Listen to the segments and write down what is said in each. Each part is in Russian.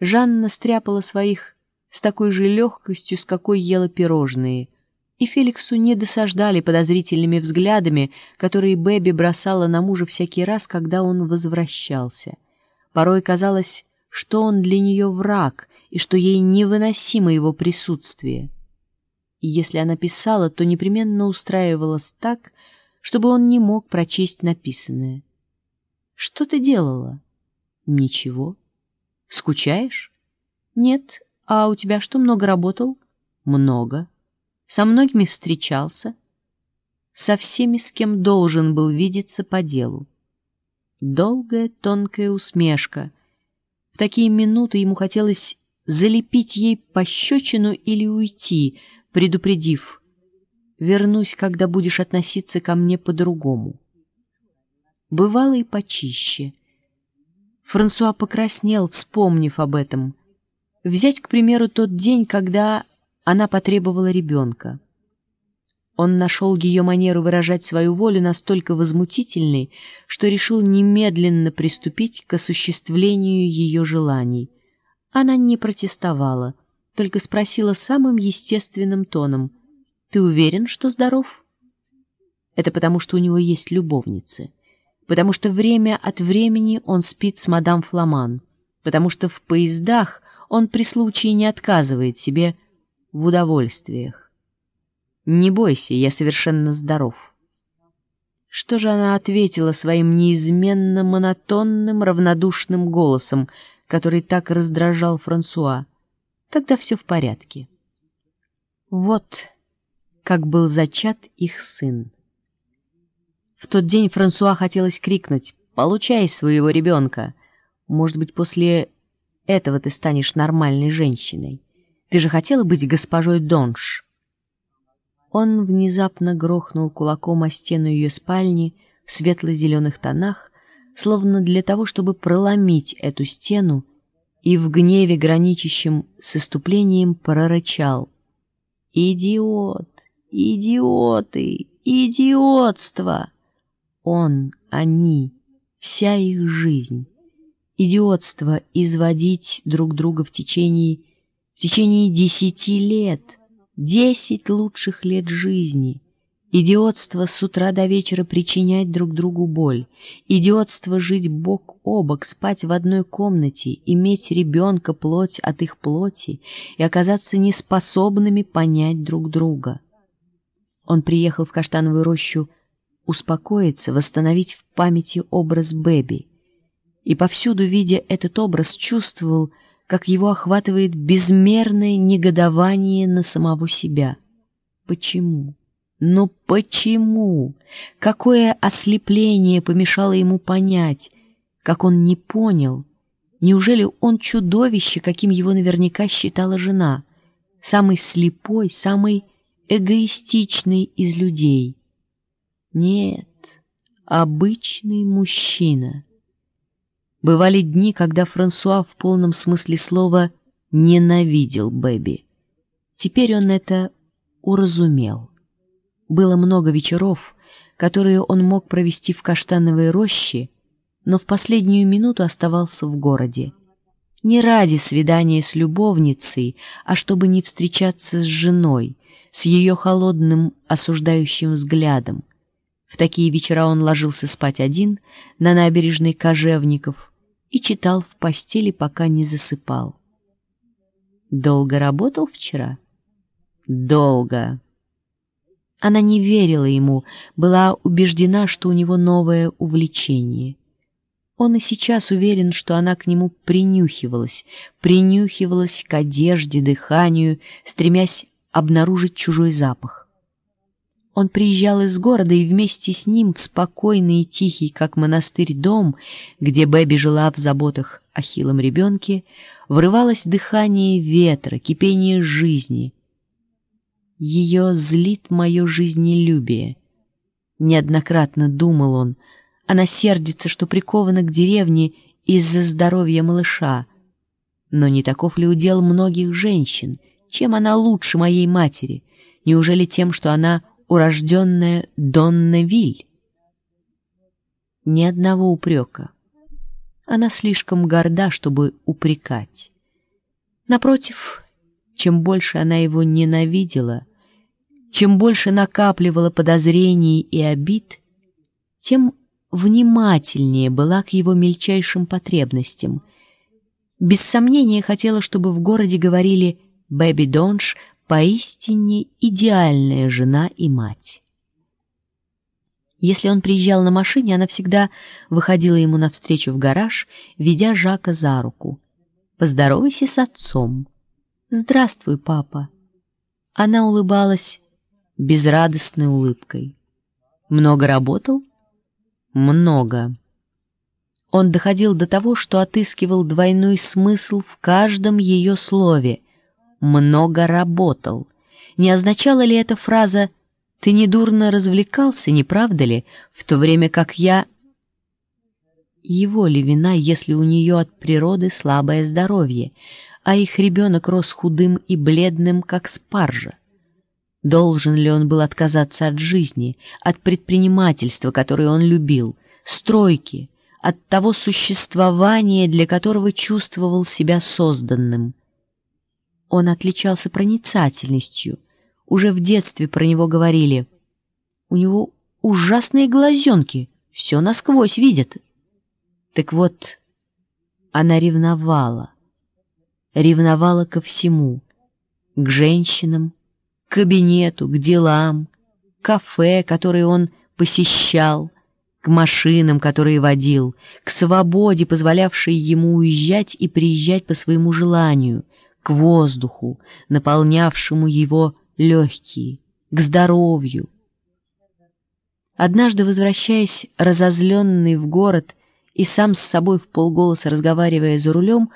Жанна стряпала своих с такой же легкостью, с какой ела пирожные, и Феликсу не досаждали подозрительными взглядами, которые Бэби бросала на мужа всякий раз, когда он возвращался. Порой казалось, что он для нее враг и что ей невыносимо его присутствие. И если она писала, то непременно устраивалась так, чтобы он не мог прочесть написанное. «Что ты делала?» «Ничего». «Скучаешь?» «Нет. А у тебя что, много работал?» «Много». «Со многими встречался?» «Со всеми, с кем должен был видеться по делу». Долгая тонкая усмешка. В такие минуты ему хотелось залепить ей пощечину или уйти, предупредив «Вернусь, когда будешь относиться ко мне по-другому». Бывало и почище. Франсуа покраснел, вспомнив об этом. Взять, к примеру, тот день, когда она потребовала ребенка. Он нашел ее манеру выражать свою волю настолько возмутительной, что решил немедленно приступить к осуществлению ее желаний. Она не протестовала, только спросила самым естественным тоном, «Ты уверен, что здоров?» Это потому, что у него есть любовницы, потому что время от времени он спит с мадам Фламан, потому что в поездах он при случае не отказывает себе в удовольствиях. «Не бойся, я совершенно здоров». Что же она ответила своим неизменно монотонным, равнодушным голосом, который так раздражал Франсуа? Тогда все в порядке. Вот как был зачат их сын. В тот день Франсуа хотелось крикнуть «Получай своего ребенка! Может быть, после этого ты станешь нормальной женщиной. Ты же хотела быть госпожой Донш!» Он внезапно грохнул кулаком о стену ее спальни в светло-зеленых тонах, словно для того, чтобы проломить эту стену, и в гневе, граничащем с иступлением, прорычал. «Идиот! Идиоты! Идиотство!» Он, они, вся их жизнь. Идиотство изводить друг друга в течение, в течение десяти лет — Десять лучших лет жизни. Идиотство с утра до вечера причинять друг другу боль. Идиотство жить бок о бок, спать в одной комнате, иметь ребенка плоть от их плоти и оказаться неспособными понять друг друга. Он приехал в Каштановую рощу успокоиться, восстановить в памяти образ Бэби. И повсюду, видя этот образ, чувствовал, как его охватывает безмерное негодование на самого себя. Почему? Но почему? Какое ослепление помешало ему понять, как он не понял? Неужели он чудовище, каким его наверняка считала жена? Самый слепой, самый эгоистичный из людей? Нет, обычный мужчина — Бывали дни, когда Франсуа в полном смысле слова ненавидел Бэби. Теперь он это уразумел. Было много вечеров, которые он мог провести в каштановой роще, но в последнюю минуту оставался в городе. Не ради свидания с любовницей, а чтобы не встречаться с женой, с ее холодным осуждающим взглядом, в такие вечера он ложился спать один на набережной Кожевников и читал в постели, пока не засыпал. «Долго работал вчера?» «Долго». Она не верила ему, была убеждена, что у него новое увлечение. Он и сейчас уверен, что она к нему принюхивалась, принюхивалась к одежде, дыханию, стремясь обнаружить чужой запах. Он приезжал из города, и вместе с ним в спокойный и тихий, как монастырь, дом, где Бэби жила в заботах о хилом ребенке, врывалось дыхание ветра, кипение жизни. Ее злит мое жизнелюбие. Неоднократно думал он, она сердится, что прикована к деревне из-за здоровья малыша. Но не таков ли удел многих женщин? Чем она лучше моей матери? Неужели тем, что она урожденная Донна Виль. Ни одного упрека. Она слишком горда, чтобы упрекать. Напротив, чем больше она его ненавидела, чем больше накапливала подозрений и обид, тем внимательнее была к его мельчайшим потребностям. Без сомнения хотела, чтобы в городе говорили «Бэби Донж» поистине идеальная жена и мать. Если он приезжал на машине, она всегда выходила ему навстречу в гараж, ведя Жака за руку. «Поздоровайся с отцом». «Здравствуй, папа». Она улыбалась безрадостной улыбкой. «Много работал?» «Много». Он доходил до того, что отыскивал двойной смысл в каждом ее слове. «Много работал». Не означала ли эта фраза ты недурно развлекался, не правда ли, в то время как я... Его ли вина, если у нее от природы слабое здоровье, а их ребенок рос худым и бледным, как спаржа? Должен ли он был отказаться от жизни, от предпринимательства, которое он любил, стройки, от того существования, для которого чувствовал себя созданным? Он отличался проницательностью — уже в детстве про него говорили. У него ужасные глазенки, все насквозь видят. Так вот, она ревновала. Ревновала ко всему. К женщинам, к кабинету, к делам, к кафе, которые он посещал, к машинам, которые водил, к свободе, позволявшей ему уезжать и приезжать по своему желанию, к воздуху, наполнявшему его легкие, к здоровью. Однажды, возвращаясь разозленный в город и сам с собой в полголоса разговаривая за рулем,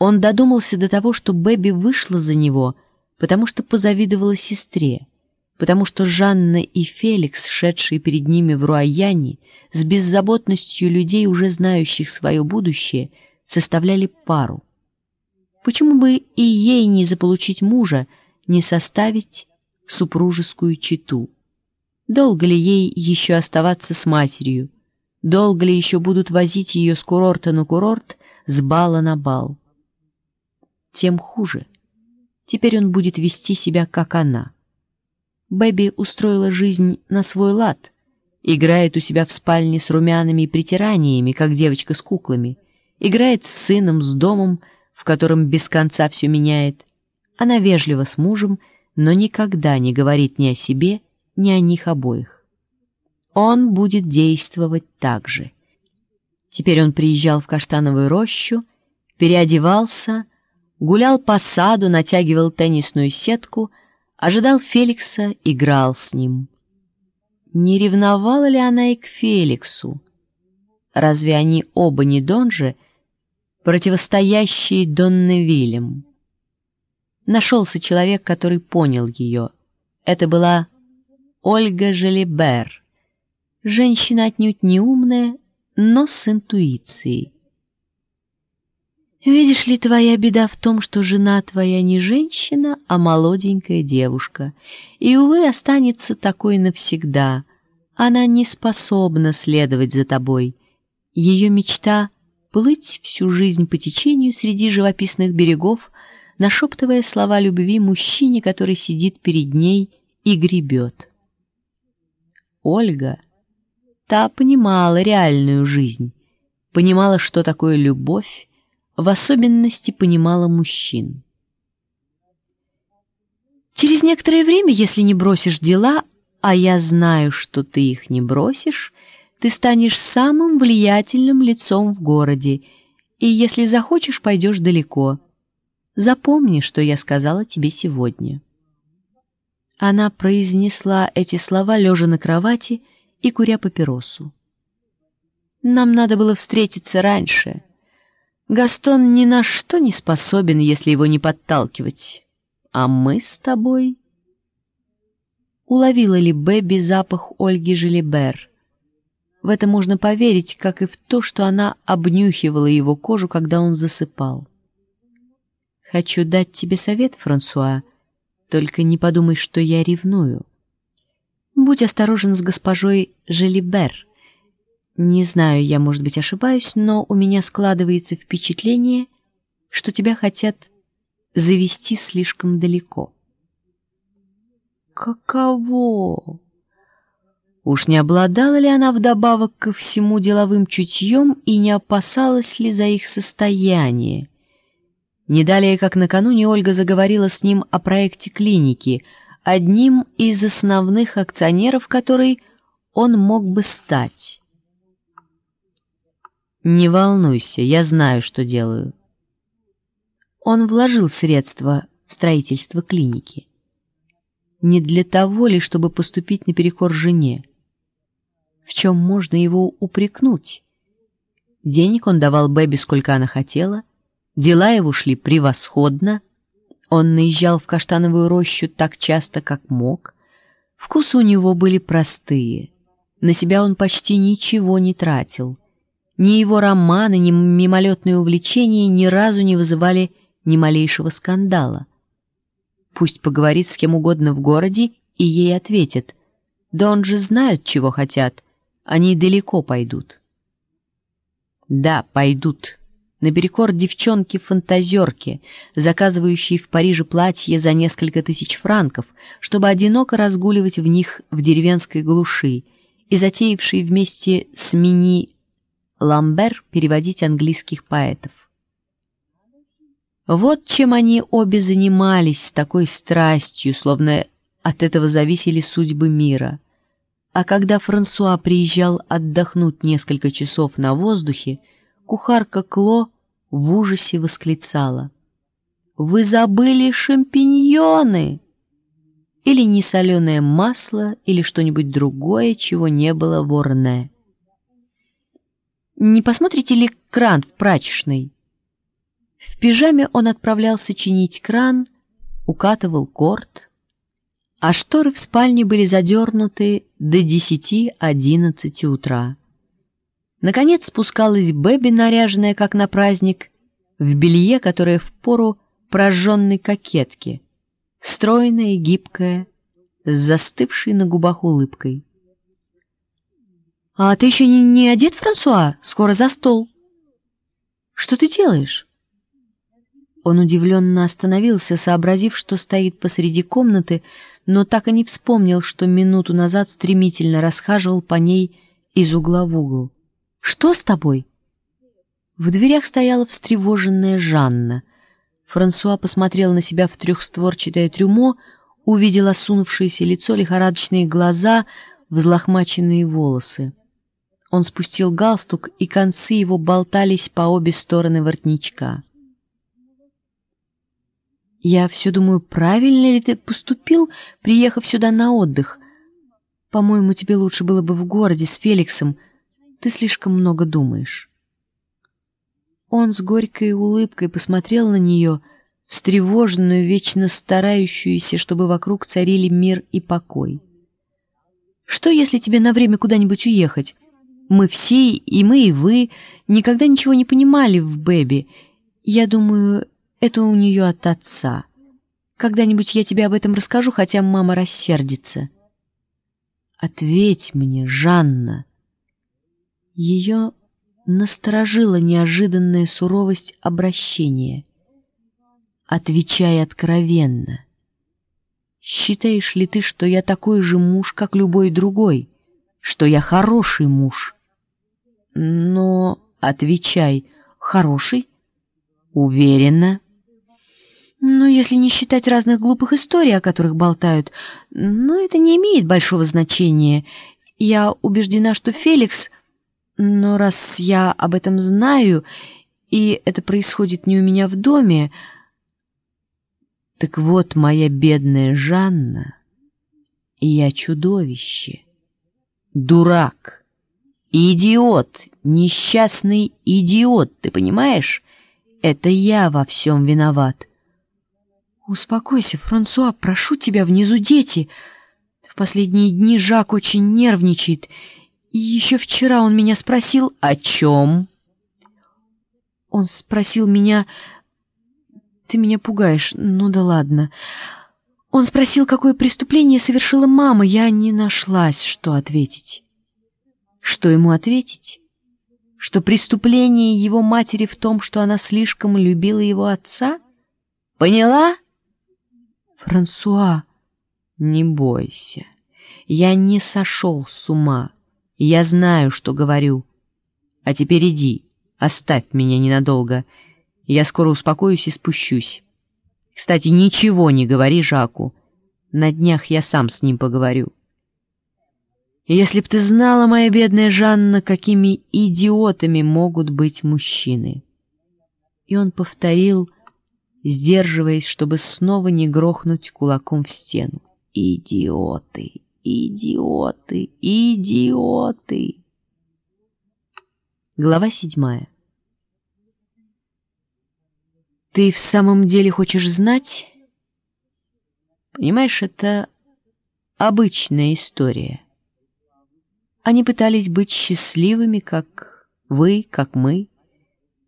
он додумался до того, что Бэби вышла за него, потому что позавидовала сестре, потому что Жанна и Феликс, шедшие перед ними в Руаяне, с беззаботностью людей, уже знающих свое будущее, составляли пару. Почему бы и ей не заполучить мужа, не составить супружескую чету. Долго ли ей еще оставаться с матерью? Долго ли еще будут возить ее с курорта на курорт, с бала на бал? Тем хуже. Теперь он будет вести себя, как она. Бэби устроила жизнь на свой лад, играет у себя в спальне с румяными притираниями, как девочка с куклами, играет с сыном, с домом, в котором без конца все меняет, она вежлива с мужем, но никогда не говорит ни о себе, ни о них обоих. Он будет действовать так же. Теперь он приезжал в Каштановую рощу, переодевался, гулял по саду, натягивал теннисную сетку, ожидал Феликса, играл с ним. Не ревновала ли она и к Феликсу? Разве они оба не Донжи, противостоящие Донневилем? Нашелся человек, который понял ее. Это была Ольга Желебер. Женщина отнюдь не умная, но с интуицией. Видишь ли, твоя беда в том, что жена твоя не женщина, а молоденькая девушка, и, увы, останется такой навсегда. Она не способна следовать за тобой. Ее мечта — плыть всю жизнь по течению среди живописных берегов, нашептывая слова любви мужчине, который сидит перед ней и гребет. Ольга, та понимала реальную жизнь, понимала, что такое любовь, в особенности понимала мужчин. Через некоторое время, если не бросишь дела, а я знаю, что ты их не бросишь, ты станешь самым влиятельным лицом в городе, и если захочешь, пойдешь далеко — Запомни, что я сказала тебе сегодня». Она произнесла эти слова, лежа на кровати и куря папиросу. «Нам надо было встретиться раньше. Гастон ни на что не способен, если его не подталкивать. А мы с тобой...» Уловила ли Бэби запах Ольги Желебер? В это можно поверить, как и в то, что она обнюхивала его кожу, когда он засыпал. Хочу дать тебе совет, Франсуа, только не подумай, что я ревную. Будь осторожен с госпожой Желибер. Не знаю, я, может быть, ошибаюсь, но у меня складывается впечатление, что тебя хотят завести слишком далеко. Каково? Уж не обладала ли она вдобавок ко всему деловым чутьем и не опасалась ли за их состояние? Не далее, как накануне, Ольга заговорила с ним о проекте клиники, одним из основных акционеров которой он мог бы стать. «Не волнуйся, я знаю, что делаю». Он вложил средства в строительство клиники. Не для того ли, чтобы поступить наперекор жене? В чем можно его упрекнуть? Денег он давал Бэби, сколько она хотела, дела его шли превосходно, он наезжал в каштановую рощу так часто, как мог, вкусы у него были простые, на себя он почти ничего не тратил, ни его романы, ни мимолетные увлечения ни разу не вызывали ни малейшего скандала. Пусть поговорит с кем угодно в городе, и ей ответят. Да он же знает, чего хотят. Они далеко пойдут. Да, пойдут. Наперекор девчонки-фантазерки, заказывающей в Париже платье за несколько тысяч франков, чтобы одиноко разгуливать в них в деревенской глуши, и затеявшей вместе с Мини Ламбер переводить английских поэтов. Вот чем они обе занимались с такой страстью, словно от этого зависели судьбы мира. А когда Франсуа приезжал отдохнуть несколько часов на воздухе, кухарка Кло в ужасе восклицала. «Вы забыли шампиньоны!» Или несоленое масло, или что-нибудь другое, чего не было в. Не посмотрите ли кран в прачечной? В пижаме он отправлялся чинить кран, укатывал корт, а шторы в спальне были задернуты до десяти-одиннадцати утра. Наконец спускалась Бэби, наряженная как на праздник, в белье, которое в пору прожженной кокетки, стройная и гибкая, с застывшей на губах улыбкой. «А ты еще не, не одет, Франсуа? Скоро за стол». «Что ты делаешь?» Он удивленно остановился, сообразив, что стоит посреди комнаты, но так и не вспомнил, что минуту назад стремительно расхаживал по ней из угла в угол. «Что с тобой?» В дверях стояла встревоженная Жанна. Франсуа посмотрел на себя в трехстворчатое трюмо, увидел осунувшееся лицо, лихорадочные глаза, взлохмаченные волосы. Он спустил галстук, и концы его болтались по обе стороны воротничка. «Я все думаю, правильно ли ты поступил, приехав сюда на отдых? По-моему, тебе лучше было бы в городе с Феликсом. Ты слишком много думаешь». Он с горькой улыбкой посмотрел на нее, встревоженную, вечно старающуюся, чтобы вокруг царили мир и покой. «Что, если тебе на время куда-нибудь уехать? Мы все, и мы, и вы, никогда ничего не понимали в Бэби. Я думаю, это у нее от отца. Когда-нибудь я тебе об этом расскажу, хотя мама рассердится. Ответь мне, Жанна. Ее насторожила неожиданная суровость обращения. Отвечай откровенно. Считаешь ли ты, что я такой же муж, как любой другой? Что я хороший муж? Но, отвечай, хороший? Уверенно. Ну, если не считать разных глупых историй, о которых болтают, но это не имеет большого значения. Я убеждена, что Феликс... Но раз я об этом знаю, и это происходит не у меня в доме... Так вот, моя бедная Жанна, я чудовище, дурак. «Идиот! Несчастный идиот! Ты понимаешь? Это я во всем виноват!» «Успокойся, Франсуа, прошу тебя, внизу дети!» В последние дни Жак очень нервничает. И еще вчера он меня спросил, о чем? Он спросил меня... Ты меня пугаешь, ну да ладно. Он спросил, какое преступление совершила мама. Я не нашлась, что ответить. Что ему ответить? Что преступление его матери в том, что она слишком любила его отца? Поняла? Франсуа, не бойся. Я не сошел с ума. Я знаю, что говорю. А теперь иди, оставь меня ненадолго. Я скоро успокоюсь и спущусь. Кстати, ничего не говори Жаку. На днях я сам с ним поговорю. Если б ты знала, моя бедная Жанна, какими идиотами могут быть мужчины. И он повторил, сдерживаясь, чтобы снова не грохнуть кулаком в стену. Идиоты, идиоты, идиоты. Глава седьмая. Ты в самом деле хочешь знать? Понимаешь, это обычная история. Они пытались быть счастливыми, как вы, как мы,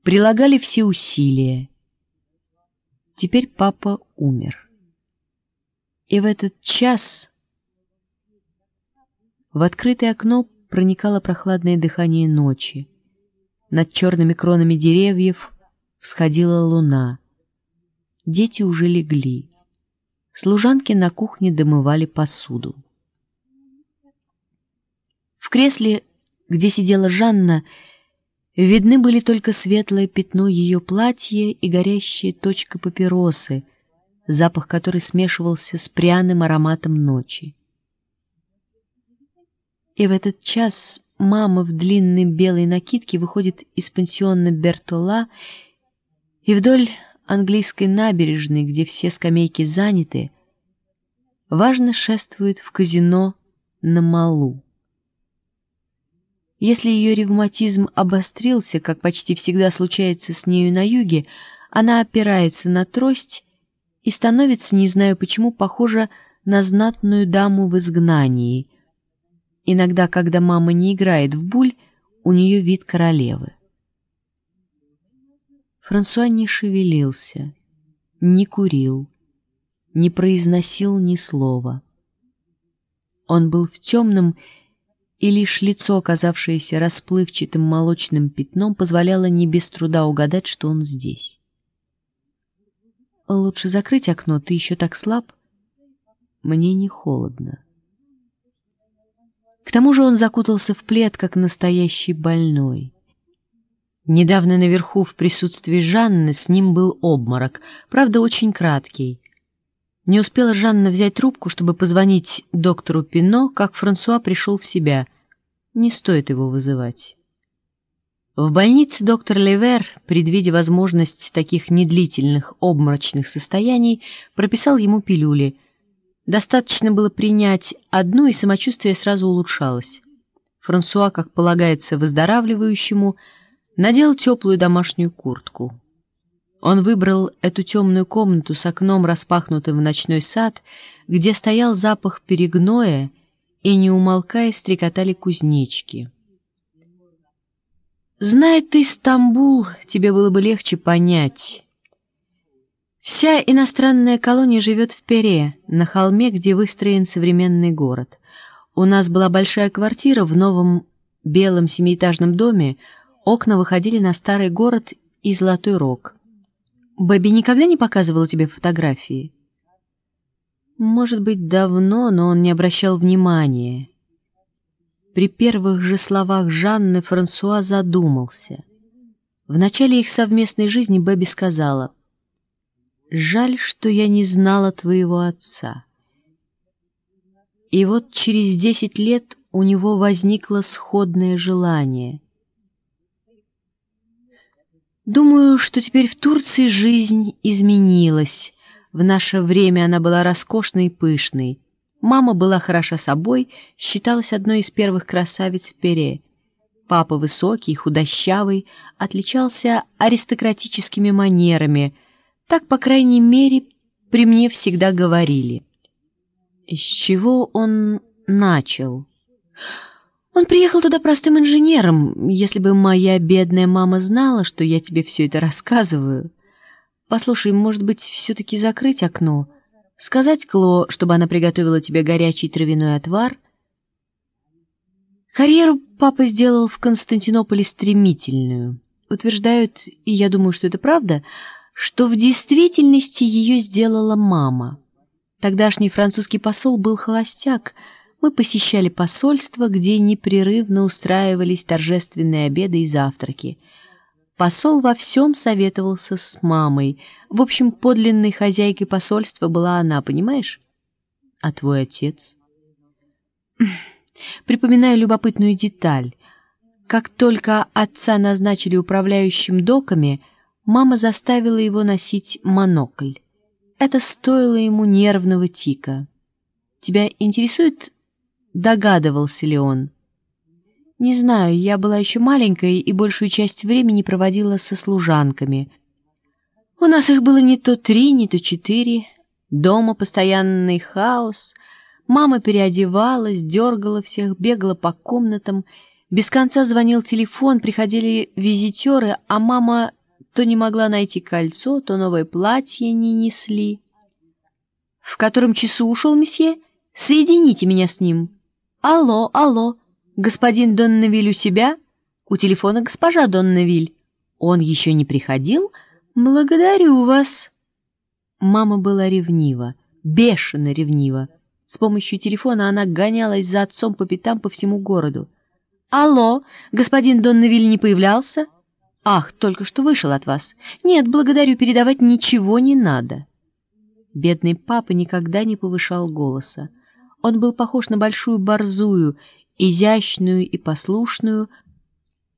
прилагали все усилия. Теперь папа умер. И в этот час в открытое окно проникало прохладное дыхание ночи. Над черными кронами деревьев всходила луна. Дети уже легли. Служанки на кухне домывали посуду. В кресле, где сидела Жанна, видны были только светлое пятно ее платья и горящая точка папиросы, запах которой смешивался с пряным ароматом ночи. И в этот час мама в длинной белой накидке выходит из пансиона Бертола и вдоль английской набережной, где все скамейки заняты, важно шествует в казино на Малу. Если ее ревматизм обострился, как почти всегда случается с нею на юге, она опирается на трость и становится, не знаю почему, похожа на знатную даму в изгнании. Иногда, когда мама не играет в буль, у нее вид королевы. Франсуа не шевелился, не курил, не произносил ни слова. Он был в темном, и лишь лицо, оказавшееся расплывчатым молочным пятном, позволяло не без труда угадать, что он здесь. «Лучше закрыть окно, ты еще так слаб. Мне не холодно». К тому же он закутался в плед, как настоящий больной. Недавно наверху в присутствии Жанны с ним был обморок, правда, очень краткий. Не успела Жанна взять трубку, чтобы позвонить доктору Пино, как Франсуа пришел в себя. Не стоит его вызывать. В больнице доктор Левер, предвидя возможность таких недлительных обморочных состояний, прописал ему пилюли. Достаточно было принять одну, и самочувствие сразу улучшалось. Франсуа, как полагается выздоравливающему, надел теплую домашнюю куртку. Он выбрал эту темную комнату с окном, распахнутым в ночной сад, где стоял запах перегноя, и, не умолкая, стрекотали кузнечки. Зная ты Стамбул, тебе было бы легче понять. Вся иностранная колония живет в Пере, на холме, где выстроен современный город. У нас была большая квартира в новом белом семиэтажном доме, Окна выходили на старый город и Золотой Рог. Бэби никогда не показывала тебе фотографии? Может быть, давно, но он не обращал внимания. При первых же словах Жанны Франсуа задумался. В начале их совместной жизни Бэби сказала, «Жаль, что я не знала твоего отца». И вот через десять лет у него возникло сходное желание — Думаю, что теперь в Турции жизнь изменилась. В наше время она была роскошной и пышной. Мама была хороша собой, считалась одной из первых красавиц в Пере. Папа высокий, худощавый, отличался аристократическими манерами. Так, по крайней мере, при мне всегда говорили. С чего он начал? Он приехал туда простым инженером. Если бы моя бедная мама знала, что я тебе все это рассказываю. Послушай, может быть, все-таки закрыть окно? Сказать Кло, чтобы она приготовила тебе горячий травяной отвар? Карьеру папа сделал в Константинополе стремительную. Утверждают, и я думаю, что это правда, что в действительности ее сделала мама. Тогдашний французский посол был холостяк. Мы посещали посольство, где непрерывно устраивались торжественные обеды и завтраки. Посол во всем советовался с мамой. В общем, подлинной хозяйкой посольства была она, понимаешь? А твой отец? Припоминаю любопытную деталь. Как только отца назначили управляющим доками, мама заставила его носить монокль. Это стоило ему нервного тика. Тебя интересует, догадывался ли он? Не знаю, я была еще маленькой и большую часть времени проводила со служанками. У нас их было не то три, не то четыре. Дома постоянный хаос. Мама переодевалась, дергала всех, бегала по комнатам. Без конца звонил телефон, приходили визитеры, а мама то не могла найти кольцо, то новое платье не несли. «В котором часу ушел месье? Соедините меня с ним!» «Алло, алло! Господин Донневиль у себя?» «У телефона госпожа Донневиль. Он еще не приходил? Благодарю вас!» Мама была ревнива, бешено ревнива. С помощью телефона она гонялась за отцом по пятам по всему городу. «Алло, господин Донневиль не появлялся?» «Ах, только что вышел от вас. Нет, благодарю, передавать ничего не надо». Бедный папа никогда не повышал голоса. Он был похож на большую борзую, изящную и послушную,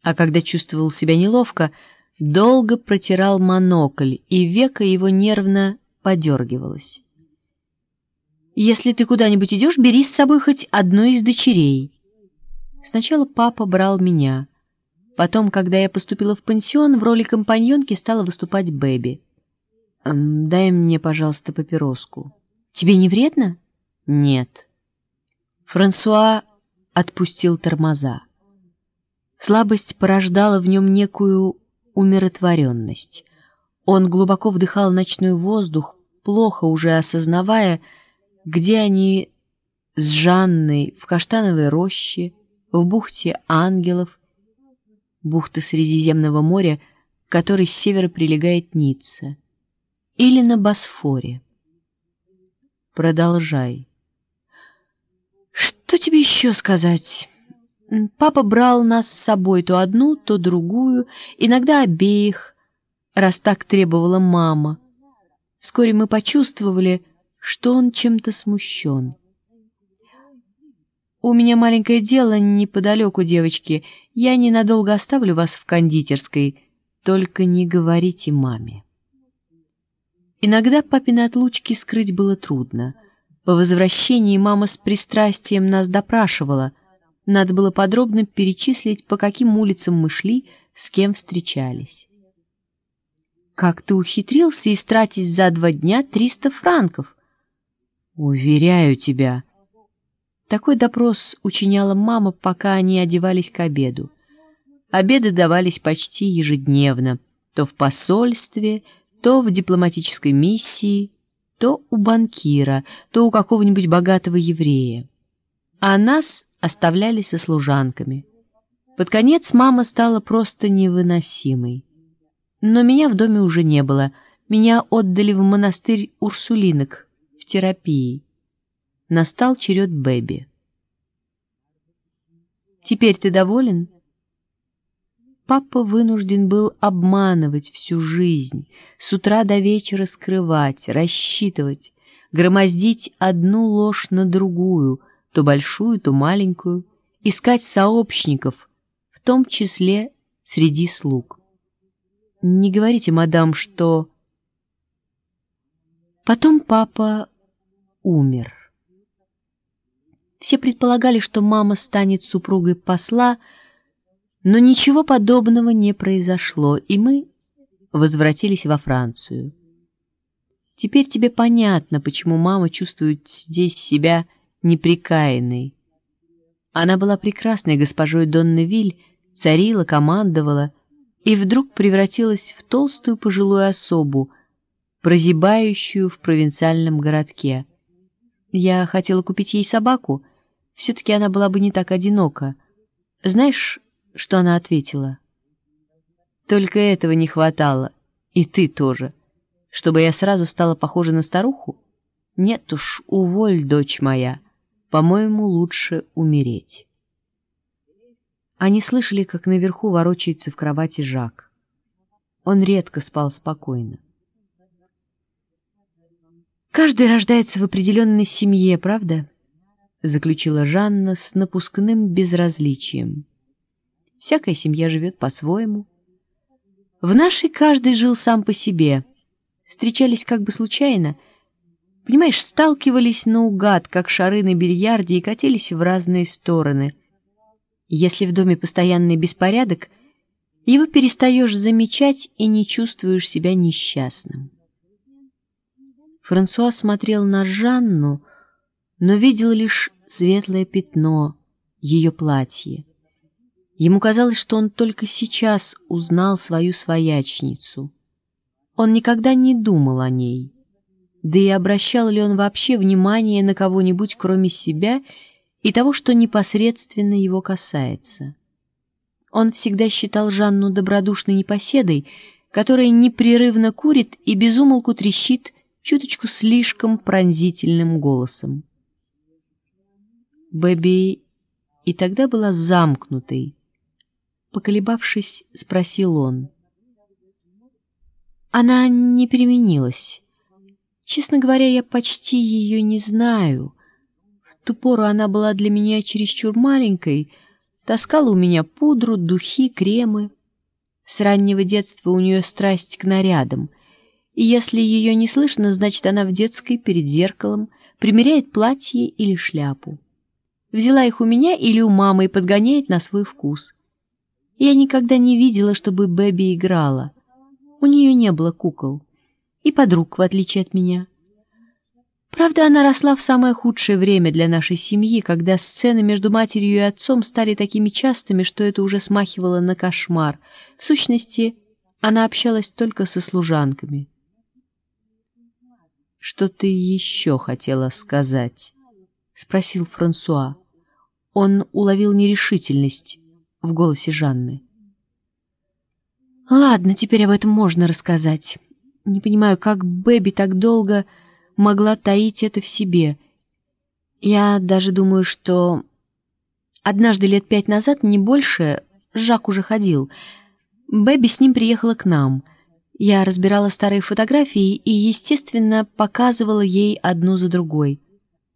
а когда чувствовал себя неловко, долго протирал монокль, и века его нервно подергивалось. «Если ты куда-нибудь идешь, бери с собой хоть одну из дочерей». Сначала папа брал меня — Потом, когда я поступила в пансион, в роли компаньонки стала выступать Бэби. «Дай мне, пожалуйста, папироску». «Тебе не вредно?» «Нет». Франсуа отпустил тормоза. Слабость порождала в нем некую умиротворенность. Он глубоко вдыхал ночной воздух, плохо уже осознавая, где они с Жанной в каштановой роще, в бухте ангелов, бухта Средиземного моря, к которой с севера прилегает Ницца, или на Босфоре. Продолжай. Что тебе еще сказать? Папа брал нас с собой то одну, то другую, иногда обеих, раз так требовала мама. Вскоре мы почувствовали, что он чем-то смущен. «У меня маленькое дело неподалеку, девочки. Я ненадолго оставлю вас в кондитерской. Только не говорите маме». Иногда папины отлучки скрыть было трудно. По возвращении мама с пристрастием нас допрашивала. Надо было подробно перечислить, по каким улицам мы шли, с кем встречались. «Как ты ухитрился истратить за два дня триста франков?» «Уверяю тебя», такой допрос учиняла мама, пока они одевались к обеду. Обеды давались почти ежедневно, то в посольстве, то в дипломатической миссии, то у банкира, то у какого-нибудь богатого еврея. А нас оставляли со служанками. Под конец мама стала просто невыносимой. Но меня в доме уже не было. Меня отдали в монастырь Урсулинок в терапии. Настал черед Бэби. «Теперь ты доволен?» Папа вынужден был обманывать всю жизнь, с утра до вечера скрывать, рассчитывать, громоздить одну ложь на другую, то большую, то маленькую, искать сообщников, в том числе среди слуг. Не говорите, мадам, что... Потом папа умер. Все предполагали, что мама станет супругой посла, но ничего подобного не произошло, и мы возвратились во Францию. Теперь тебе понятно, почему мама чувствует здесь себя неприкаянной. Она была прекрасной госпожой Донневиль, царила, командовала, и вдруг превратилась в толстую пожилую особу, прозябающую в провинциальном городке. Я хотела купить ей собаку. Все-таки она была бы не так одинока. Знаешь, что она ответила? Только этого не хватало. И ты тоже. Чтобы я сразу стала похожа на старуху? Нет уж, уволь, дочь моя. По-моему, лучше умереть. Они слышали, как наверху ворочается в кровати Жак. Он редко спал спокойно. «Каждый рождается в определенной семье, правда?» — заключила Жанна с напускным безразличием. «Всякая семья живет по-своему. В нашей каждый жил сам по себе. Встречались как бы случайно. Понимаешь, сталкивались наугад, как шары на бильярде, и катились в разные стороны. Если в доме постоянный беспорядок, его перестаешь замечать и не чувствуешь себя несчастным. Франсуа смотрел на Жанну, но видел лишь светлое пятно, ее платье. Ему казалось, что он только сейчас узнал свою своячницу. Он никогда не думал о ней. Да и обращал ли он вообще внимание на кого-нибудь, кроме себя, и того, что непосредственно его касается? Он всегда считал Жанну добродушной непоседой, которая непрерывно курит и безумолку трещит чуточку слишком пронзительным голосом. Бэби и тогда была замкнутой. Поколебавшись, спросил он. Она не переменилась. Честно говоря, я почти ее не знаю. В ту пору она была для меня чересчур маленькой, таскала у меня пудру, духи, кремы. С раннего детства у нее страсть к нарядам, и если ее не слышно, значит, она в детской перед зеркалом примеряет платье или шляпу. Взяла их у меня или у мамы и подгоняет на свой вкус. Я никогда не видела, чтобы Бэби играла. У нее не было кукол. И подруг, в отличие от меня. Правда, она росла в самое худшее время для нашей семьи, когда сцены между матерью и отцом стали такими частыми, что это уже смахивало на кошмар. В сущности, она общалась только со служанками. «Что ты еще хотела сказать?» — спросил Франсуа. Он уловил нерешительность в голосе Жанны. «Ладно, теперь об этом можно рассказать. Не понимаю, как Бэби так долго могла таить это в себе. Я даже думаю, что однажды лет пять назад, не больше, Жак уже ходил. Бэби с ним приехала к нам. Я разбирала старые фотографии и, естественно, показывала ей одну за другой.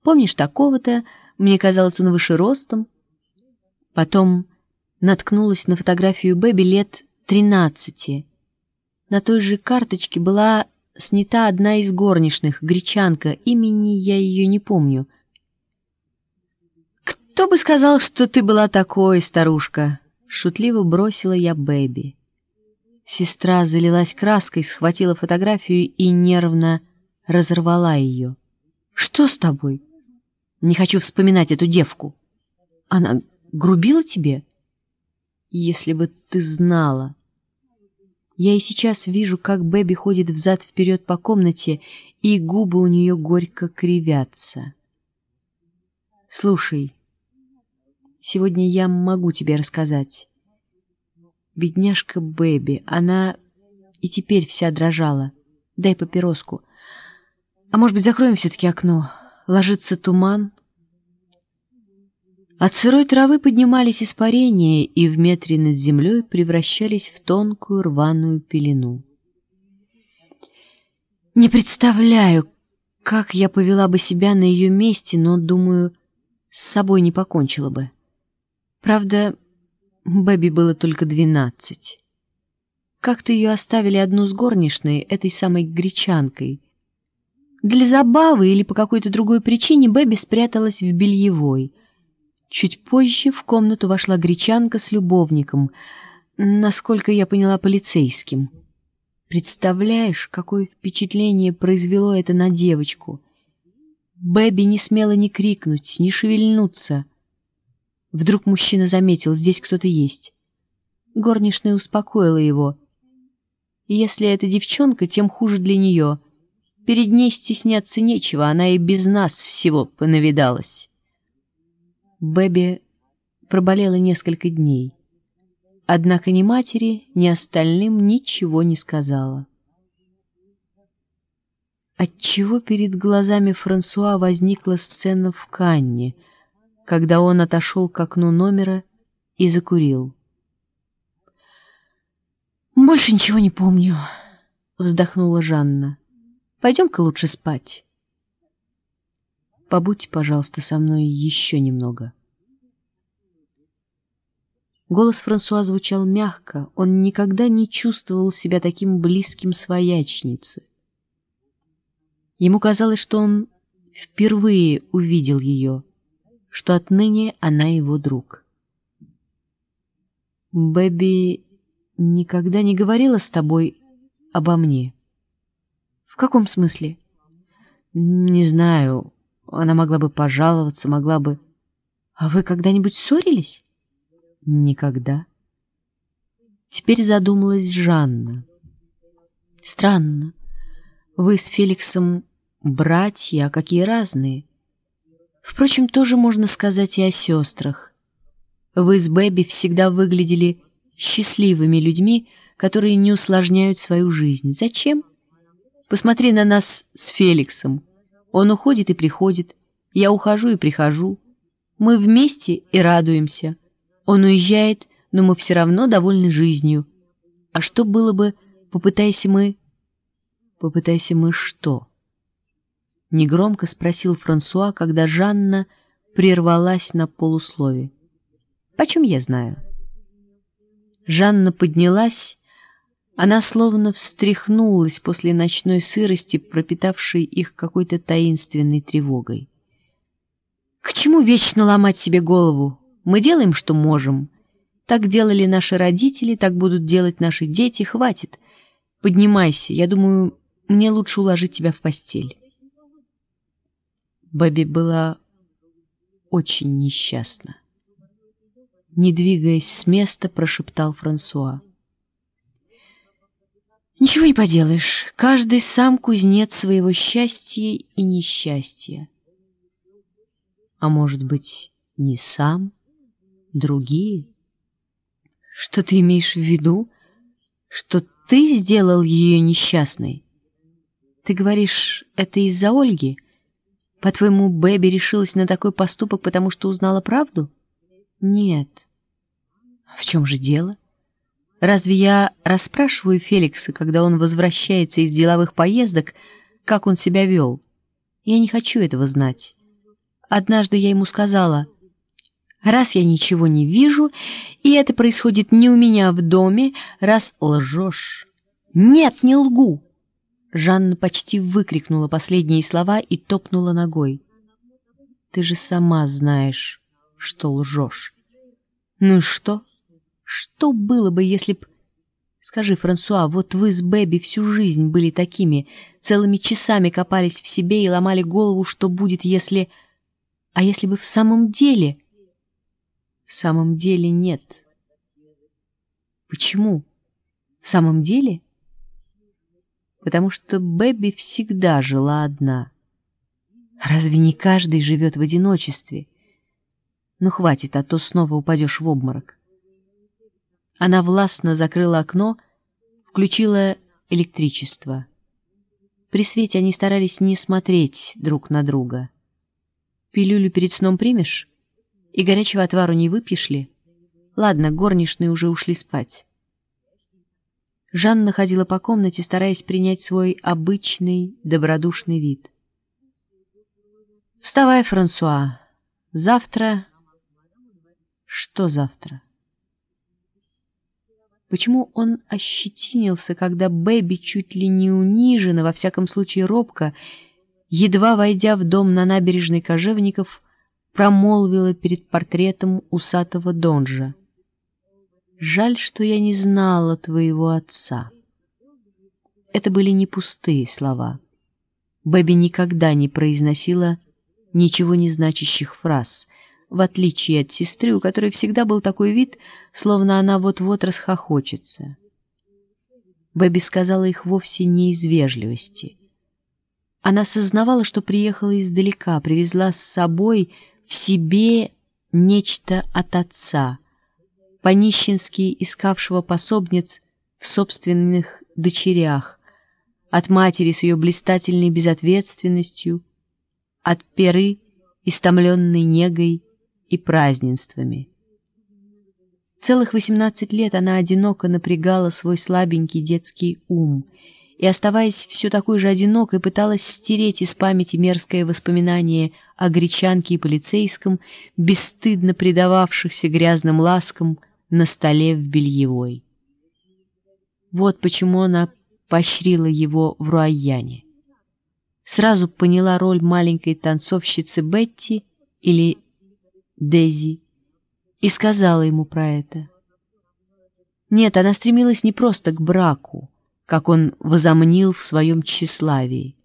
Помнишь такого-то? Мне казалось, он выше ростом. Потом наткнулась на фотографию Бэби лет тринадцати. На той же карточке была снята одна из горничных, гречанка, имени я ее не помню. «Кто бы сказал, что ты была такой, старушка?» Шутливо бросила я Бэби. Сестра залилась краской, схватила фотографию и нервно разорвала ее. «Что с тобой?» «Не хочу вспоминать эту девку». «Она грубила тебе?» «Если бы ты знала...» Я и сейчас вижу, как Бэби ходит взад-вперед по комнате, и губы у нее горько кривятся. Слушай, сегодня я могу тебе рассказать. Бедняжка Бэби, она и теперь вся дрожала. Дай папироску. А может быть, закроем все-таки окно? Ложится туман, от сырой травы поднимались испарения и в метре над землей превращались в тонкую рваную пелену. Не представляю, как я повела бы себя на ее месте, но, думаю, с собой не покончила бы. Правда, Бэби было только двенадцать. Как-то ее оставили одну с горничной, этой самой гречанкой. Для забавы или по какой-то другой причине Бэби спряталась в бельевой — Чуть позже в комнату вошла гречанка с любовником, насколько я поняла, полицейским. Представляешь, какое впечатление произвело это на девочку? Бэби не смела ни крикнуть, ни шевельнуться. Вдруг мужчина заметил, здесь кто-то есть. Горничная успокоила его. Если эта девчонка, тем хуже для нее. Перед ней стесняться нечего, она и без нас всего понавидалась. Бэби проболела несколько дней. Однако ни матери, ни остальным ничего не сказала. отчего перед глазами Франсуа возникла сцена в Канне, когда он отошел к окну номера и закурил. «Больше ничего не помню», — вздохнула Жанна. «Пойдем-ка лучше спать». «Побудьте, пожалуйста, со мной еще немного». Голос Франсуа звучал мягко, он никогда не чувствовал себя таким близким своячнице. Ему казалось, что он впервые увидел ее, что отныне она его друг. «Бэби никогда не говорила с тобой обо мне?» «В каком смысле?» «Не знаю. Она могла бы пожаловаться, могла бы...» «А вы когда-нибудь ссорились?» Никогда. Теперь задумалась Жанна. Странно. Вы с Феликсом братья, а какие разные. Впрочем, тоже можно сказать и о сестрах. Вы с Бэби всегда выглядели счастливыми людьми, которые не усложняют свою жизнь. Зачем? Посмотри на нас с Феликсом. Он уходит и приходит, я ухожу и прихожу. Мы вместе и радуемся. Он уезжает, но мы все равно довольны жизнью. А что было бы, попытайся мы... Попытайся мы что? Негромко спросил Франсуа, когда Жанна прервалась на полуслове. Почем я знаю? Жанна поднялась, она словно встряхнулась после ночной сырости, пропитавшей их какой-то таинственной тревогой. К чему вечно ломать себе голову? Мы делаем, что можем. Так делали наши родители, так будут делать наши дети. Хватит. Поднимайся. Я думаю, мне лучше уложить тебя в постель. Бэби была очень несчастна. Не двигаясь с места, прошептал Франсуа. «Ничего не поделаешь. Каждый сам кузнец своего счастья и несчастья. А может быть, не сам?» другие. Что ты имеешь в виду? Что ты сделал ее несчастной? Ты говоришь, это из-за Ольги? По-твоему, Бэби решилась на такой поступок, потому что узнала правду? Нет. В чем же дело? Разве я расспрашиваю Феликса, когда он возвращается из деловых поездок, как он себя вел? Я не хочу этого знать. Однажды я ему сказала — Раз я ничего не вижу, и это происходит не у меня в доме, раз лжешь. Нет, не лгу. Жанна почти выкрикнула последние слова и топнула ногой. Ты же сама знаешь, что лжешь. Ну и что? Что было бы, если б... Скажи, Франсуа, вот вы с Бэби всю жизнь были такими, целыми часами копались в себе и ломали голову, что будет, если... А если бы в самом деле в самом деле нет. Почему? В самом деле? Потому что Бэби всегда жила одна. Разве не каждый живет в одиночестве? Ну, хватит, а то снова упадешь в обморок. Она властно закрыла окно, включила электричество. При свете они старались не смотреть друг на друга. «Пилюлю перед сном примешь?» И горячего отвару не выпьешь ли? Ладно, горничные уже ушли спать. Жанна ходила по комнате, стараясь принять свой обычный добродушный вид. «Вставай, Франсуа. Завтра...» «Что завтра?» Почему он ощетинился, когда Бэби чуть ли не унижена, во всяком случае робко, едва войдя в дом на набережной Кожевников, промолвила перед портретом усатого донжа. «Жаль, что я не знала твоего отца». Это были не пустые слова. Бэби никогда не произносила ничего не значащих фраз, в отличие от сестры, у которой всегда был такой вид, словно она вот-вот расхохочется. Бэби сказала их вовсе не из вежливости. Она сознавала, что приехала издалека, привезла с собой в себе нечто от отца, понищенски искавшего пособниц в собственных дочерях, от матери с ее блистательной безответственностью, от перы, истомленной негой и празднествами. Целых восемнадцать лет она одиноко напрягала свой слабенький детский ум и, оставаясь все такой же одинокой, пыталась стереть из памяти мерзкое воспоминание о гречанке и полицейском, бесстыдно предававшихся грязным ласкам на столе в бельевой. Вот почему она поощрила его в Руайяне. Сразу поняла роль маленькой танцовщицы Бетти или Дези и сказала ему про это. Нет, она стремилась не просто к браку, как он возомнил в своем тщеславии.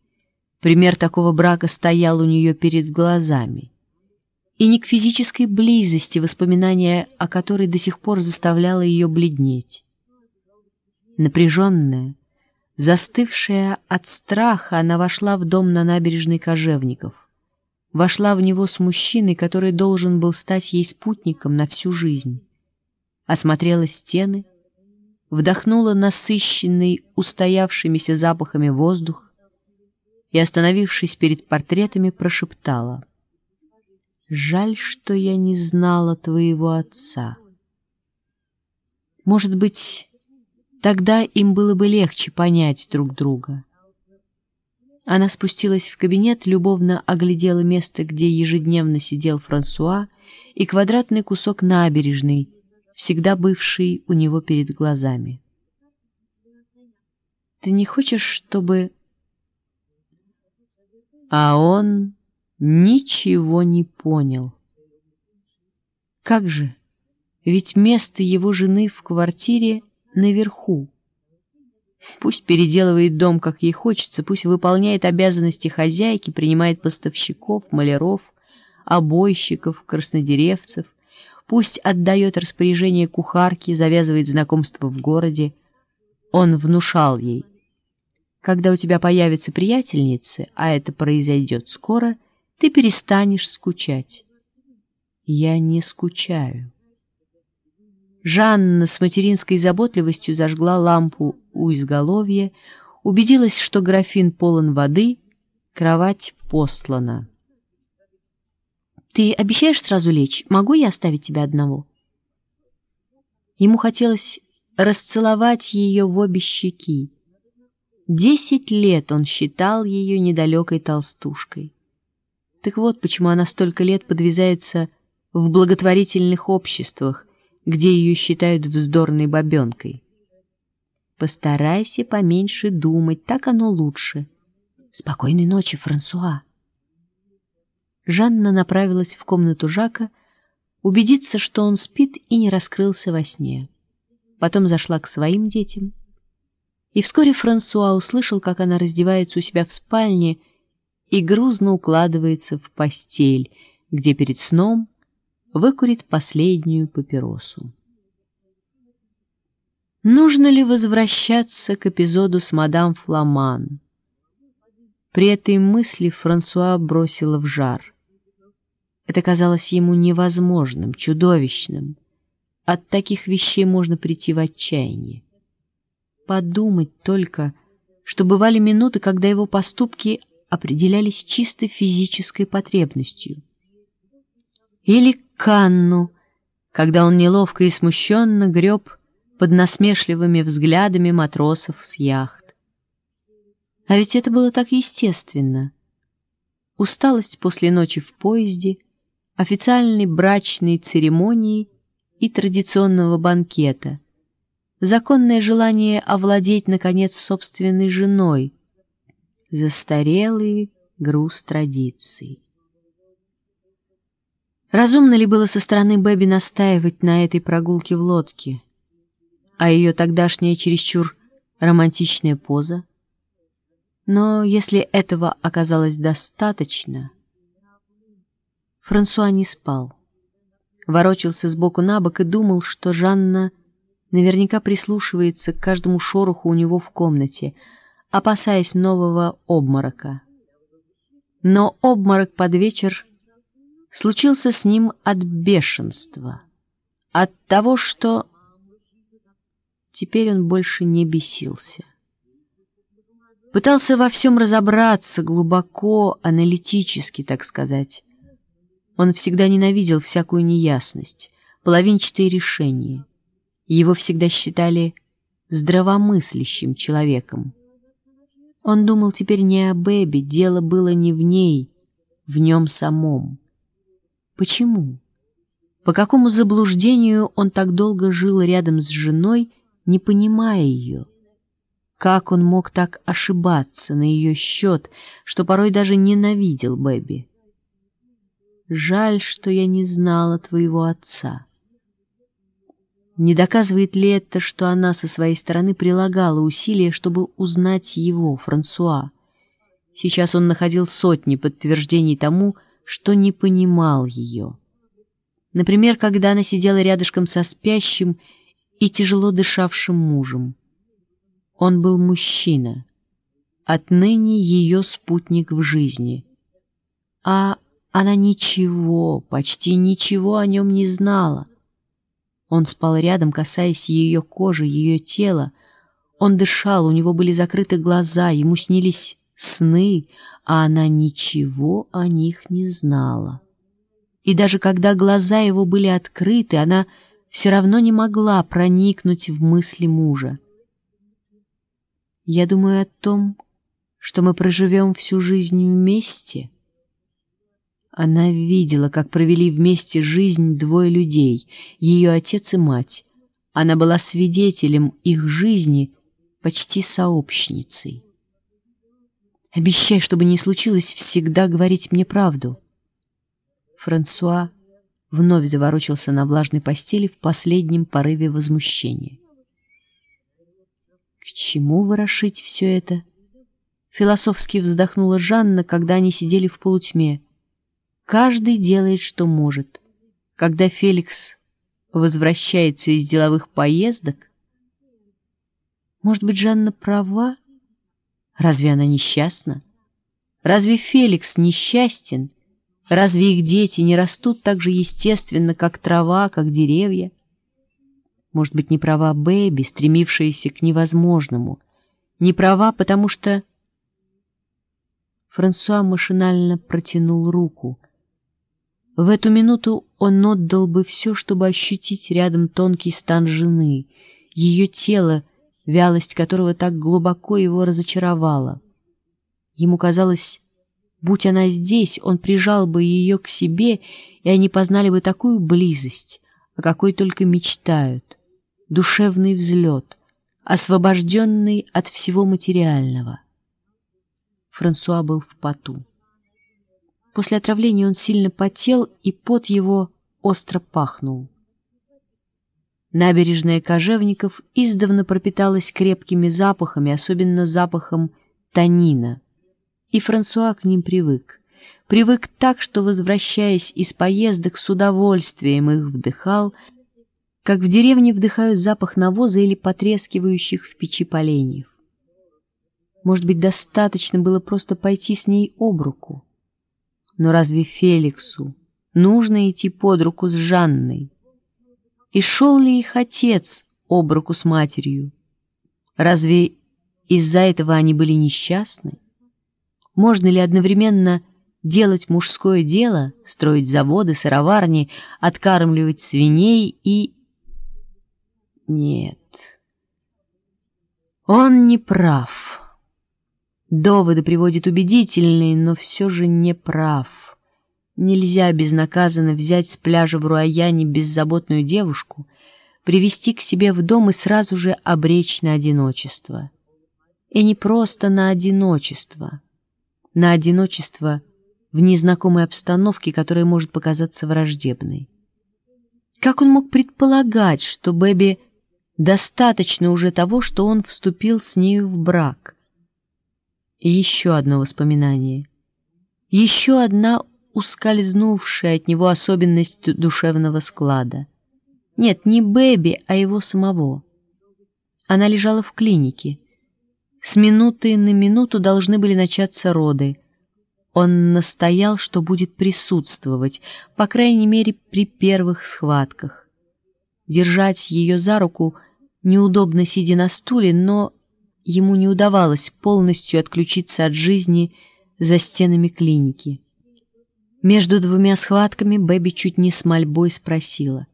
Пример такого брака стоял у нее перед глазами. И не к физической близости, воспоминания о которой до сих пор заставляло ее бледнеть. Напряженная, застывшая от страха, она вошла в дом на набережной Кожевников вошла в него с мужчиной, который должен был стать ей спутником на всю жизнь. Осмотрела стены, вдохнула насыщенный устоявшимися запахами воздух и, остановившись перед портретами, прошептала «Жаль, что я не знала твоего отца. Может быть, тогда им было бы легче понять друг друга». Она спустилась в кабинет, любовно оглядела место, где ежедневно сидел Франсуа, и квадратный кусок набережной, всегда бывший у него перед глазами. «Ты не хочешь, чтобы...» А он ничего не понял. Как же? Ведь место его жены в квартире наверху. Пусть переделывает дом, как ей хочется, пусть выполняет обязанности хозяйки, принимает поставщиков, маляров, обойщиков, краснодеревцев, пусть отдает распоряжение кухарке, завязывает знакомство в городе. Он внушал ей. Когда у тебя появятся приятельницы, а это произойдет скоро, ты перестанешь скучать. Я не скучаю. Жанна с материнской заботливостью зажгла лампу у изголовья, убедилась, что графин полон воды, кровать постлана. «Ты обещаешь сразу лечь? Могу я оставить тебя одного?» Ему хотелось расцеловать ее в обе щеки. Десять лет он считал ее недалекой толстушкой. Так вот, почему она столько лет подвязается в благотворительных обществах, где ее считают вздорной бабенкой. Постарайся поменьше думать, так оно лучше. Спокойной ночи, Франсуа. Жанна направилась в комнату Жака, убедиться, что он спит и не раскрылся во сне. Потом зашла к своим детям. И вскоре Франсуа услышал, как она раздевается у себя в спальне и грузно укладывается в постель, где перед сном выкурит последнюю папиросу. Нужно ли возвращаться к эпизоду с мадам Фламан? При этой мысли Франсуа бросила в жар. Это казалось ему невозможным, чудовищным. От таких вещей можно прийти в отчаяние. Подумать только, что бывали минуты, когда его поступки определялись чисто физической потребностью. Или Канну, когда он неловко и смущенно греб под насмешливыми взглядами матросов с яхт. А ведь это было так естественно. Усталость после ночи в поезде, официальной брачной церемонии и традиционного банкета, законное желание овладеть, наконец, собственной женой, застарелый груз традиций. Разумно ли было со стороны Бэби настаивать на этой прогулке в лодке? А ее тогдашняя чересчур романтичная поза? Но если этого оказалось достаточно... Франсуа не спал. Ворочался сбоку на бок и думал, что Жанна наверняка прислушивается к каждому шороху у него в комнате, опасаясь нового обморока. Но обморок под вечер случился с ним от бешенства, от того, что... Теперь он больше не бесился. Пытался во всем разобраться, глубоко, аналитически, так сказать. Он всегда ненавидел всякую неясность, половинчатые решения. Его всегда считали здравомыслящим человеком. Он думал теперь не о Бэби, дело было не в ней, в нем самом. Почему? По какому заблуждению он так долго жил рядом с женой, не понимая ее? Как он мог так ошибаться на ее счет, что порой даже ненавидел Бэби? Жаль, что я не знала твоего отца. Не доказывает ли это, что она со своей стороны прилагала усилия, чтобы узнать его, Франсуа? Сейчас он находил сотни подтверждений тому, что не понимал ее. Например, когда она сидела рядышком со спящим и тяжело дышавшим мужем. Он был мужчина, отныне ее спутник в жизни. А она ничего, почти ничего о нем не знала. Он спал рядом, касаясь ее кожи, ее тела. Он дышал, у него были закрыты глаза, ему снились сны, а она ничего о них не знала и даже когда глаза его были открыты, она все равно не могла проникнуть в мысли мужа. Я думаю о том, что мы проживем всю жизнь вместе. Она видела, как провели вместе жизнь двое людей, ее отец и мать. Она была свидетелем их жизни, почти сообщницей. Обещай, чтобы не случилось, всегда говорить мне правду. Франсуа вновь заворочился на влажной постели в последнем порыве возмущения. «К чему ворошить все это?» Философски вздохнула Жанна, когда они сидели в полутьме. «Каждый делает, что может. Когда Феликс возвращается из деловых поездок...» «Может быть, Жанна права? Разве она несчастна? Разве Феликс несчастен?» Разве их дети не растут так же естественно, как трава, как деревья? Может быть, не права Бэби, стремившаяся к невозможному. Не права, потому что... Франсуа машинально протянул руку. В эту минуту он отдал бы все, чтобы ощутить рядом тонкий стан жены, ее тело, вялость которого так глубоко его разочаровала. Ему казалось, Будь она здесь, он прижал бы ее к себе, и они познали бы такую близость, о какой только мечтают. Душевный взлет, освобожденный от всего материального. Франсуа был в поту. После отравления он сильно потел, и пот его остро пахнул. Набережная Кожевников издавна пропиталась крепкими запахами, особенно запахом танина — и Франсуа к ним привык. Привык так, что, возвращаясь из поездок, с удовольствием их вдыхал, как в деревне вдыхают запах навоза или потрескивающих в печи поленьев. Может быть, достаточно было просто пойти с ней об руку. Но разве Феликсу нужно идти под руку с Жанной? И шел ли их отец об руку с матерью? Разве из-за этого они были несчастны? Можно ли одновременно делать мужское дело, строить заводы, сыроварни, откармливать свиней и... Нет. Он не прав. Доводы приводит убедительные, но все же не прав. Нельзя безнаказанно взять с пляжа в Руаяне беззаботную девушку, привести к себе в дом и сразу же обречь на одиночество. И не просто на одиночество — на одиночество в незнакомой обстановке, которая может показаться враждебной. Как он мог предполагать, что Бэби достаточно уже того, что он вступил с нею в брак? И еще одно воспоминание. Еще одна ускользнувшая от него особенность душевного склада. Нет, не Бэби, а его самого. Она лежала в клинике, с минуты на минуту должны были начаться роды. Он настоял, что будет присутствовать, по крайней мере, при первых схватках. Держать ее за руку неудобно, сидя на стуле, но ему не удавалось полностью отключиться от жизни за стенами клиники. Между двумя схватками Бэби чуть не с мольбой спросила.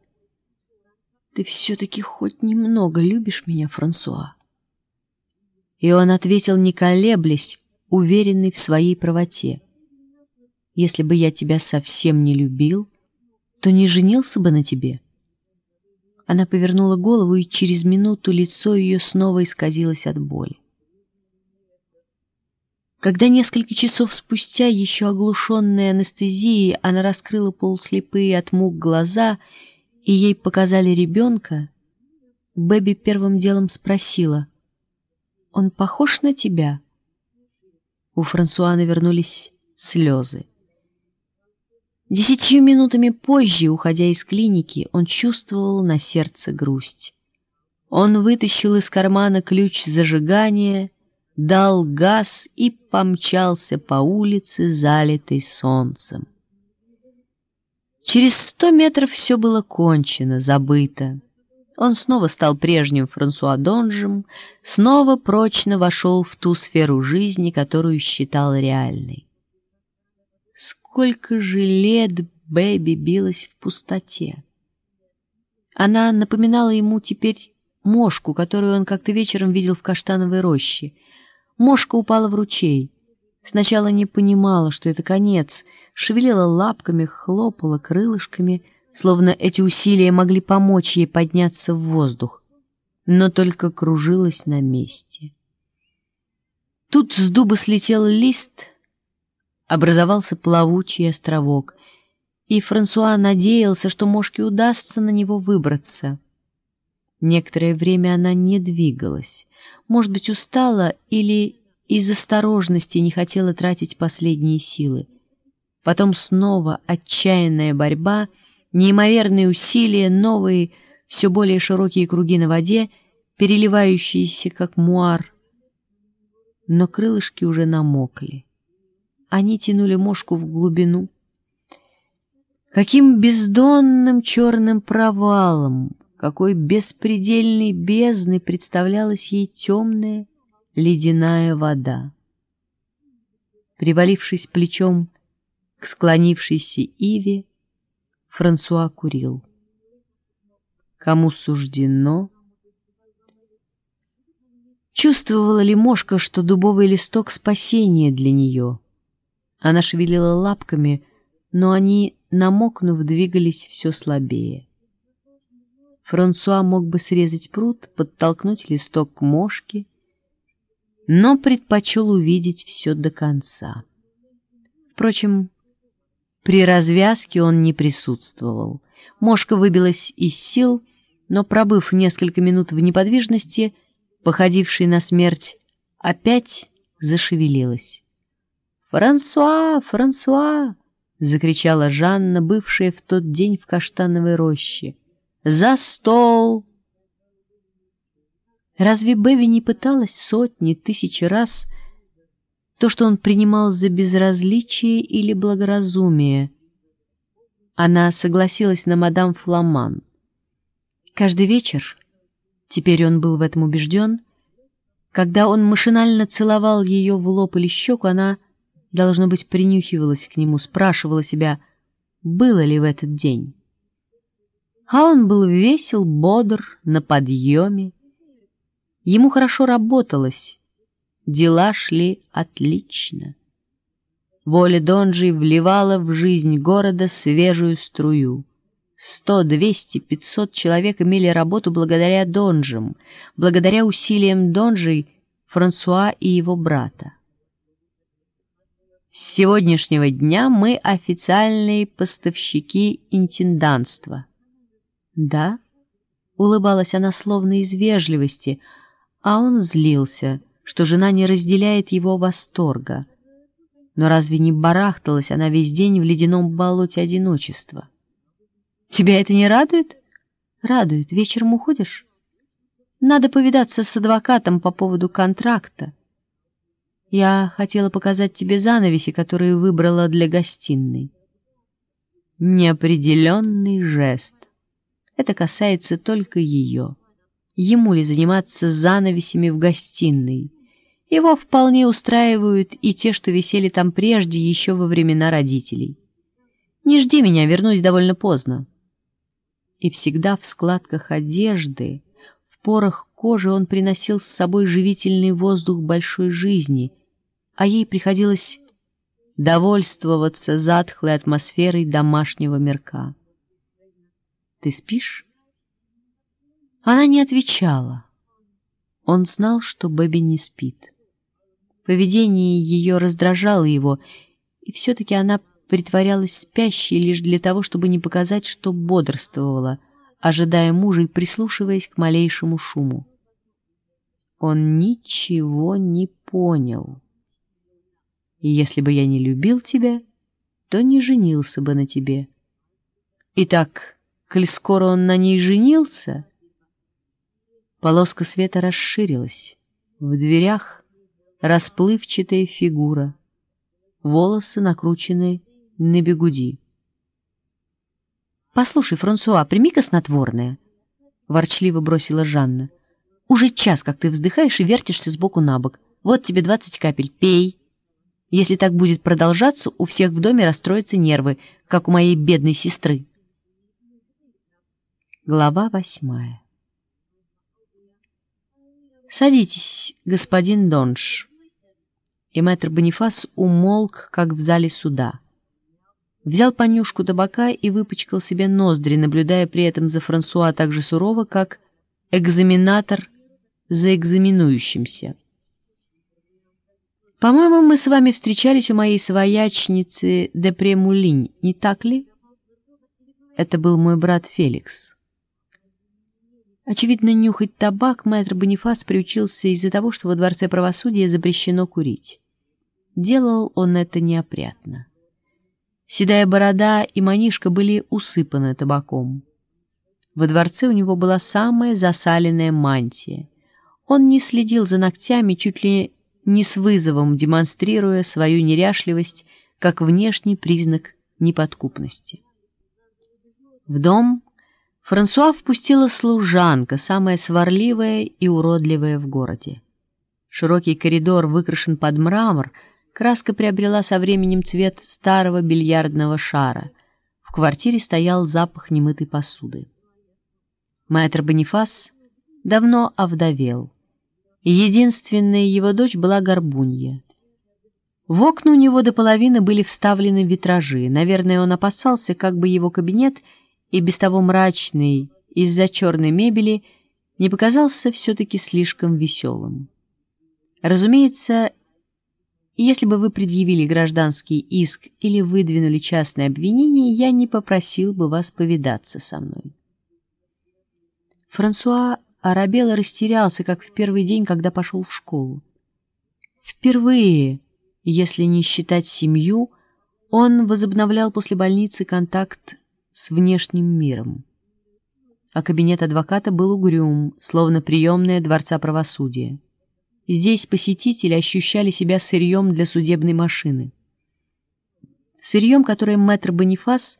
«Ты все-таки хоть немного любишь меня, Франсуа?» И он ответил, не колеблясь, уверенный в своей правоте. «Если бы я тебя совсем не любил, то не женился бы на тебе». Она повернула голову, и через минуту лицо ее снова исказилось от боли. Когда несколько часов спустя, еще оглушенная анестезией, она раскрыла полуслепые от мук глаза, и ей показали ребенка, Бэби первым делом спросила, «Он похож на тебя?» У Франсуана вернулись слезы. Десятью минутами позже, уходя из клиники, он чувствовал на сердце грусть. Он вытащил из кармана ключ зажигания, дал газ и помчался по улице, залитой солнцем. Через сто метров все было кончено, забыто. Он снова стал прежним Франсуа Донжем, снова прочно вошел в ту сферу жизни, которую считал реальной сколько же лет Бэби билась в пустоте. Она напоминала ему теперь мошку, которую он как-то вечером видел в каштановой роще. Мошка упала в ручей. Сначала не понимала, что это конец, шевелила лапками, хлопала крылышками, словно эти усилия могли помочь ей подняться в воздух, но только кружилась на месте. Тут с дуба слетел лист, образовался плавучий островок, и Франсуа надеялся, что Мошке удастся на него выбраться. Некоторое время она не двигалась, может быть, устала или из осторожности не хотела тратить последние силы. Потом снова отчаянная борьба, неимоверные усилия, новые, все более широкие круги на воде, переливающиеся, как муар. Но крылышки уже намокли. Они тянули мошку в глубину. Каким бездонным черным провалом, какой беспредельной бездной представлялась ей темная ледяная вода. Привалившись плечом к склонившейся Иве, Франсуа курил. Кому суждено? Чувствовала ли мошка, что дубовый листок — спасение для нее? Она шевелила лапками, но они, намокнув, двигались все слабее. Франсуа мог бы срезать пруд, подтолкнуть листок к мошке, но предпочел увидеть все до конца. Впрочем, при развязке он не присутствовал. Мошка выбилась из сил, но, пробыв несколько минут в неподвижности, походившей на смерть, опять зашевелилась. «Франсуа! Франсуа!» — закричала Жанна, бывшая в тот день в каштановой роще. «За стол!» Разве Беви не пыталась сотни, тысячи раз то, что он принимал за безразличие или благоразумие? Она согласилась на мадам Фламан. Каждый вечер, теперь он был в этом убежден, когда он машинально целовал ее в лоб или щеку, она должно быть, принюхивалась к нему, спрашивала себя, было ли в этот день. А он был весел, бодр, на подъеме. Ему хорошо работалось, дела шли отлично. Воля Донжи вливала в жизнь города свежую струю. Сто, двести, пятьсот человек имели работу благодаря Донжам, благодаря усилиям Донжей, Франсуа и его брата. С сегодняшнего дня мы официальные поставщики интенданства. Да? Улыбалась она словно из вежливости, а он злился, что жена не разделяет его восторга. Но разве не барахталась она весь день в ледяном болоте одиночества? Тебя это не радует? Радует. Вечером уходишь? Надо повидаться с адвокатом по поводу контракта. Я хотела показать тебе занавеси, которые выбрала для гостиной. Неопределенный жест. Это касается только ее. ему ли заниматься занавесями в гостиной. Его вполне устраивают и те, что висели там прежде, еще во времена родителей. Не жди меня, вернусь довольно поздно. И всегда в складках одежды, в порах кожи он приносил с собой живительный воздух большой жизни, а ей приходилось довольствоваться затхлой атмосферой домашнего мирка. «Ты спишь?» Она не отвечала. Он знал, что Бэби не спит. Поведение ее раздражало его, и все-таки она притворялась спящей лишь для того, чтобы не показать, что бодрствовала, ожидая мужа и прислушиваясь к малейшему шуму. Он ничего не понял. И если бы я не любил тебя, то не женился бы на тебе. Итак, коль скоро он на ней женился... Полоска света расширилась. В дверях расплывчатая фигура. Волосы накручены на бегуди. «Послушай, Франсуа, прими-ка снотворное», — ворчливо бросила Жанна. «Уже час, как ты вздыхаешь и вертишься сбоку на бок. Вот тебе двадцать капель. Пей». Если так будет продолжаться, у всех в доме расстроятся нервы, как у моей бедной сестры. Глава восьмая «Садитесь, господин Донж». И мэтр Бонифас умолк, как в зале суда. Взял понюшку табака и выпачкал себе ноздри, наблюдая при этом за Франсуа так же сурово, как экзаменатор за экзаменующимся. По-моему, мы с вами встречались у моей своячницы де Премулинь, не так ли? Это был мой брат Феликс. Очевидно, нюхать табак мэтр Бонифас приучился из-за того, что во Дворце правосудия запрещено курить. Делал он это неопрятно. Седая борода и манишка были усыпаны табаком. Во дворце у него была самая засаленная мантия. Он не следил за ногтями чуть ли не с вызовом демонстрируя свою неряшливость как внешний признак неподкупности. В дом Франсуа впустила служанка, самая сварливая и уродливая в городе. Широкий коридор выкрашен под мрамор, краска приобрела со временем цвет старого бильярдного шара. В квартире стоял запах немытой посуды. Мэтр Бонифас давно овдовел единственная его дочь была Горбунья. В окна у него до половины были вставлены витражи. Наверное, он опасался, как бы его кабинет, и без того мрачный из-за черной мебели, не показался все-таки слишком веселым. Разумеется, если бы вы предъявили гражданский иск или выдвинули частное обвинение, я не попросил бы вас повидаться со мной. Франсуа Арабелла растерялся, как в первый день, когда пошел в школу. Впервые, если не считать семью, он возобновлял после больницы контакт с внешним миром. А кабинет адвоката был угрюм, словно приемная Дворца правосудия. Здесь посетители ощущали себя сырьем для судебной машины. Сырьем, которое мэтр Бонифас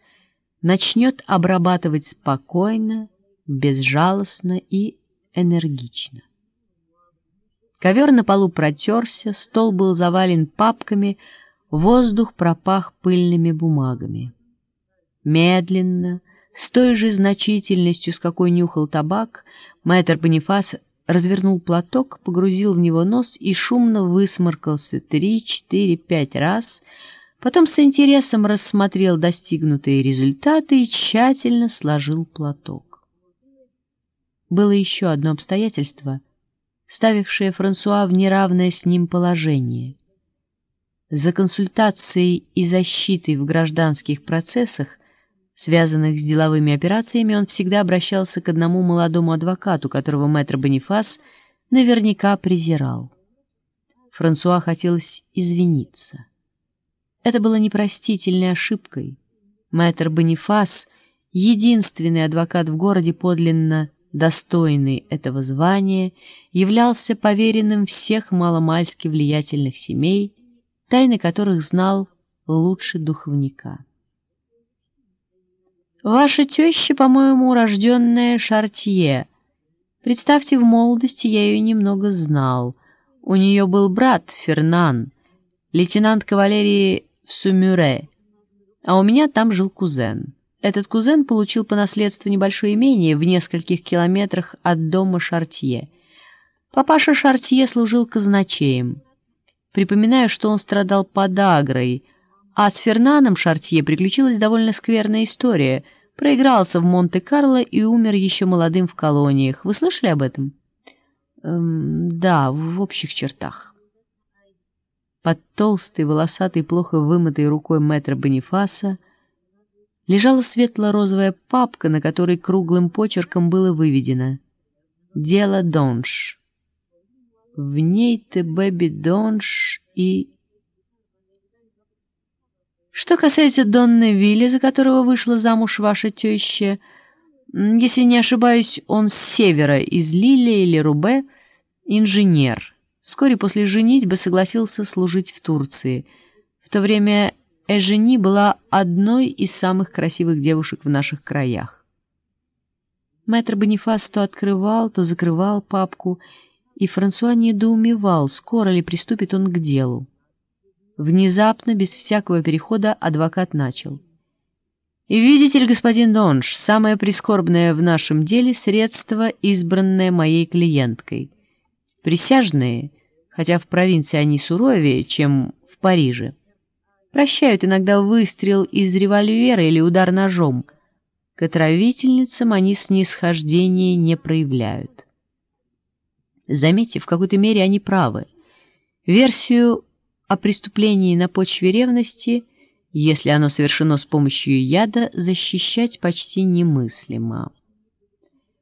начнет обрабатывать спокойно, безжалостно и энергично. Ковер на полу протерся, стол был завален папками, воздух пропах пыльными бумагами. Медленно, с той же значительностью, с какой нюхал табак, мэтр Бонифас развернул платок, погрузил в него нос и шумно высморкался три, четыре, пять раз, потом с интересом рассмотрел достигнутые результаты и тщательно сложил платок было еще одно обстоятельство, ставившее Франсуа в неравное с ним положение. За консультацией и защитой в гражданских процессах, связанных с деловыми операциями, он всегда обращался к одному молодому адвокату, которого мэтр Бонифас наверняка презирал. Франсуа хотелось извиниться. Это было непростительной ошибкой. Мэтр Бонифас, единственный адвокат в городе, подлинно достойный этого звания, являлся поверенным всех маломальски влиятельных семей, тайны которых знал лучше духовника. «Ваша теща, по-моему, урожденная Шартье», Представьте, в молодости я ее немного знал. У нее был брат Фернан, лейтенант кавалерии в Сумюре, а у меня там жил кузен. Этот кузен получил по наследству небольшое имение в нескольких километрах от дома Шартье. Папаша Шартье служил казначеем. Припоминаю, что он страдал подагрой, а с Фернаном Шартье приключилась довольно скверная история. Проигрался в Монте-Карло и умер еще молодым в колониях. Вы слышали об этом? Эм, да, в общих чертах. Под толстой, волосатой, плохо вымытой рукой мэтра Бонифаса лежала светло-розовая папка, на которой круглым почерком было выведено «Дело Донж». В ней-то Бэби Донж и... Что касается Донны Вилли, за которого вышла замуж ваша теща, если не ошибаюсь, он с севера, из Лили или Рубе, инженер. Вскоре после женитьбы согласился служить в Турции. В то время Эжени была одной из самых красивых девушек в наших краях. Мэтр Бонифас то открывал, то закрывал папку, и Франсуа недоумевал, скоро ли приступит он к делу. Внезапно, без всякого перехода, адвокат начал. «И видите ли, господин Донж, самое прискорбное в нашем деле — средство, избранное моей клиенткой. Присяжные, хотя в провинции они суровее, чем в Париже, прощают иногда выстрел из револьвера или удар ножом. К отравительницам они снисхождения не проявляют. Заметьте, в какой-то мере они правы. Версию о преступлении на почве ревности, если оно совершено с помощью яда, защищать почти немыслимо.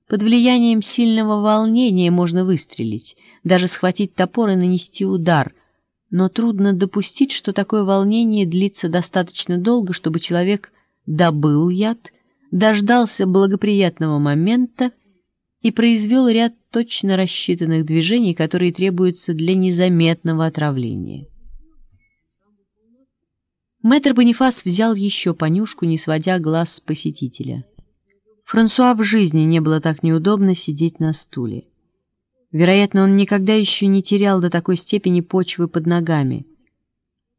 Под влиянием сильного волнения можно выстрелить, даже схватить топор и нанести удар, но трудно допустить, что такое волнение длится достаточно долго, чтобы человек добыл яд, дождался благоприятного момента и произвел ряд точно рассчитанных движений, которые требуются для незаметного отравления. Мэтр Бонифас взял еще понюшку, не сводя глаз с посетителя. Франсуа в жизни не было так неудобно сидеть на стуле. Вероятно, он никогда еще не терял до такой степени почвы под ногами.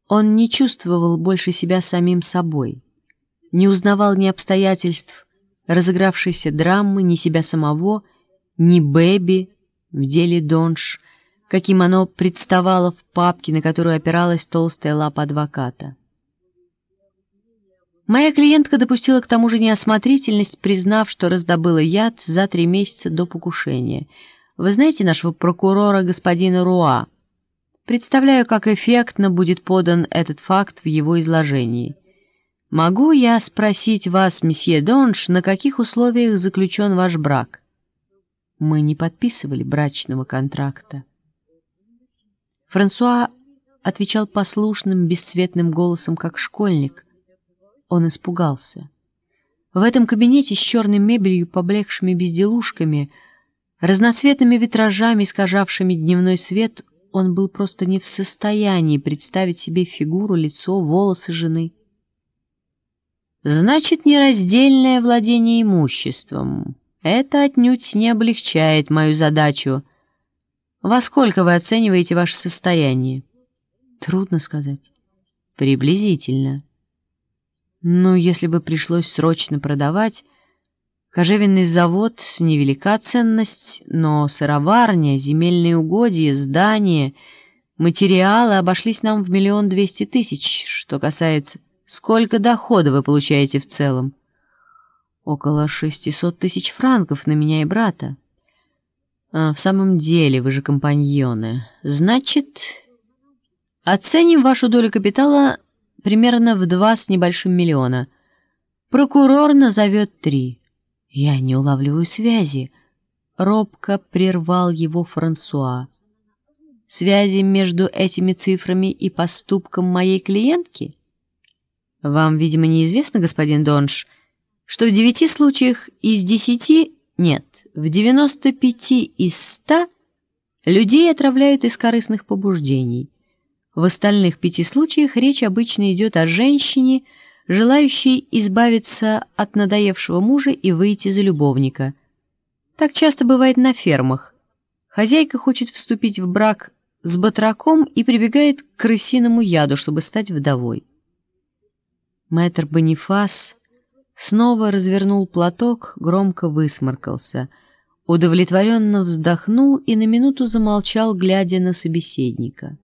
Он не чувствовал больше себя самим собой, не узнавал ни обстоятельств разыгравшейся драмы, ни себя самого, ни Бэби в деле Донж, каким оно представало в папке, на которую опиралась толстая лапа адвоката. Моя клиентка допустила к тому же неосмотрительность, признав, что раздобыла яд за три месяца до покушения — вы знаете нашего прокурора господина Руа? Представляю, как эффектно будет подан этот факт в его изложении. Могу я спросить вас, месье Донж, на каких условиях заключен ваш брак? Мы не подписывали брачного контракта. Франсуа отвечал послушным, бесцветным голосом, как школьник. Он испугался. В этом кабинете с черной мебелью, поблекшими безделушками — Разноцветными витражами, искажавшими дневной свет, он был просто не в состоянии представить себе фигуру, лицо, волосы жены. Значит, нераздельное владение имуществом. Это отнюдь не облегчает мою задачу. Во сколько вы оцениваете ваше состояние? Трудно сказать. Приблизительно. Ну, если бы пришлось срочно продавать, Кожевенный завод — невелика ценность, но сыроварня, земельные угодья, здания, материалы обошлись нам в миллион двести тысяч. Что касается, сколько дохода вы получаете в целом? Около шестисот тысяч франков на меня и брата. А, в самом деле, вы же компаньоны. Значит, оценим вашу долю капитала примерно в два с небольшим миллиона. Прокурор назовет три. «Я не улавливаю связи», — робко прервал его Франсуа. «Связи между этими цифрами и поступком моей клиентки?» «Вам, видимо, неизвестно, господин Донж, что в девяти случаях из десяти, нет, в девяносто пяти из ста людей отравляют из корыстных побуждений. В остальных пяти случаях речь обычно идет о женщине, желающий избавиться от надоевшего мужа и выйти за любовника. Так часто бывает на фермах. Хозяйка хочет вступить в брак с батраком и прибегает к крысиному яду, чтобы стать вдовой. Мэтр Бонифас снова развернул платок, громко высморкался, удовлетворенно вздохнул и на минуту замолчал, глядя на собеседника.